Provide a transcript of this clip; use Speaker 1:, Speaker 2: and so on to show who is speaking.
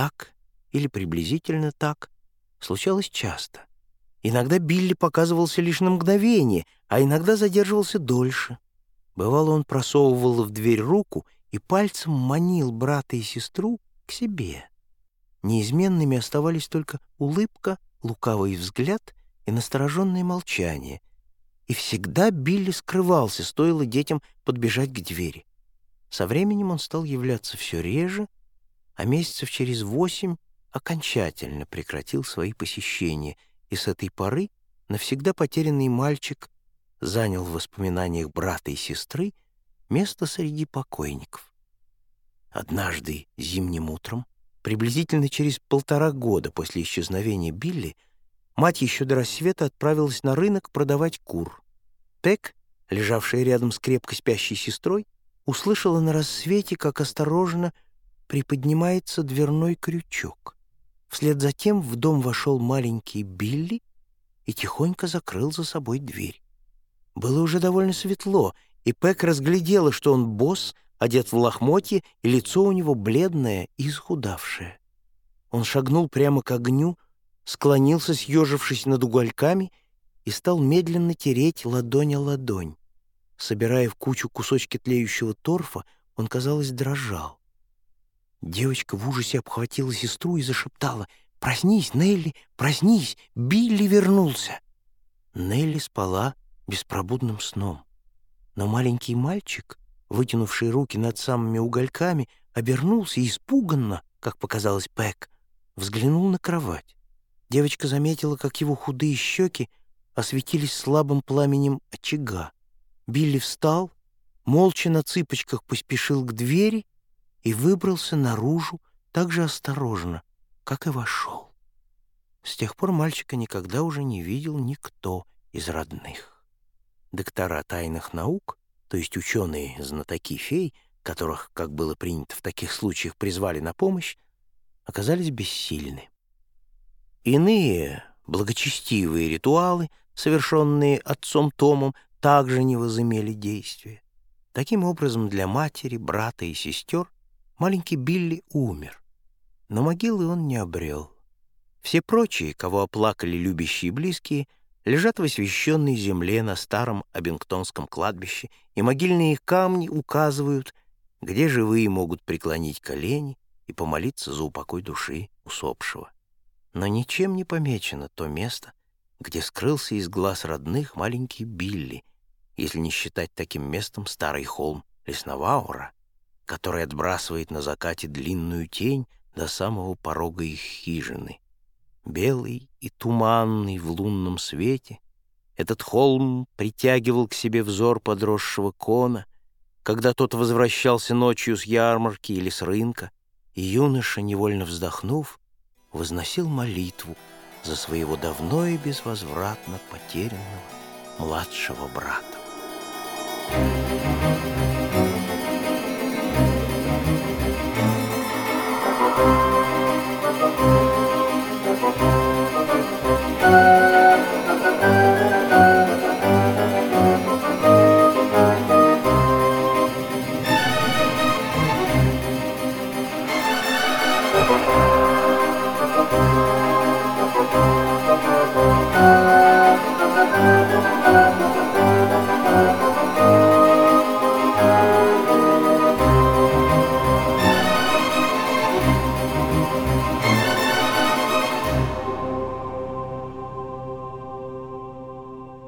Speaker 1: так или приблизительно так случалось часто. Иногда Билли показывался лишь на мгновение, а иногда задерживался дольше. Бывало, он просовывал в дверь руку и пальцем манил брата и сестру к себе. Неизменными оставались только улыбка, лукавый взгляд и настороженное молчание. И всегда Билли скрывался, стоило детям подбежать к двери. Со временем он стал являться все реже, а месяцев через восемь окончательно прекратил свои посещения, и с этой поры навсегда потерянный мальчик занял в воспоминаниях брата и сестры место среди покойников. Однажды зимним утром, приблизительно через полтора года после исчезновения Билли, мать еще до рассвета отправилась на рынок продавать кур. Пек, лежавшая рядом с крепко спящей сестрой, услышала на рассвете, как осторожно приподнимается дверной крючок. Вслед за тем в дом вошел маленький Билли и тихонько закрыл за собой дверь. Было уже довольно светло, и Пэк разглядела, что он босс, одет в лохмотье, и лицо у него бледное и исхудавшее. Он шагнул прямо к огню, склонился, съежившись над угольками, и стал медленно тереть ладонь о ладонь. Собирая в кучу кусочки тлеющего торфа, он, казалось, дрожал. Девочка в ужасе обхватила сестру и зашептала «Проснись, Нелли, проснись! Билли вернулся!» Нелли спала беспробудным сном. Но маленький мальчик, вытянувший руки над самыми угольками, обернулся и испуганно, как показалось Пэк, взглянул на кровать. Девочка заметила, как его худые щеки осветились слабым пламенем очага. Билли встал, молча на цыпочках поспешил к двери и выбрался наружу так же осторожно, как и вошел. С тех пор мальчика никогда уже не видел никто из родных. Доктора тайных наук, то есть ученые, знатоки фей, которых, как было принято в таких случаях, призвали на помощь, оказались бессильны. Иные благочестивые ритуалы, совершенные отцом Томом, также не возымели действия. Таким образом, для матери, брата и сестер маленький Билли умер, но могилы он не обрел. Все прочие, кого оплакали любящие и близкие, лежат в освященной земле на старом Абингтонском кладбище, и могильные камни указывают, где живые могут преклонить колени и помолиться за упокой души усопшего. Но ничем не помечено то место, где скрылся из глаз родных маленький Билли, если не считать таким местом старый холм Лесноваура, который отбрасывает на закате длинную тень до самого порога их хижины. Белый и туманный в лунном свете, этот холм притягивал к себе взор подросшего кона, когда тот возвращался ночью с ярмарки или с рынка, и юноша, невольно вздохнув, возносил молитву за своего давно и безвозвратно потерянного младшего брата.
Speaker 2: Thank you.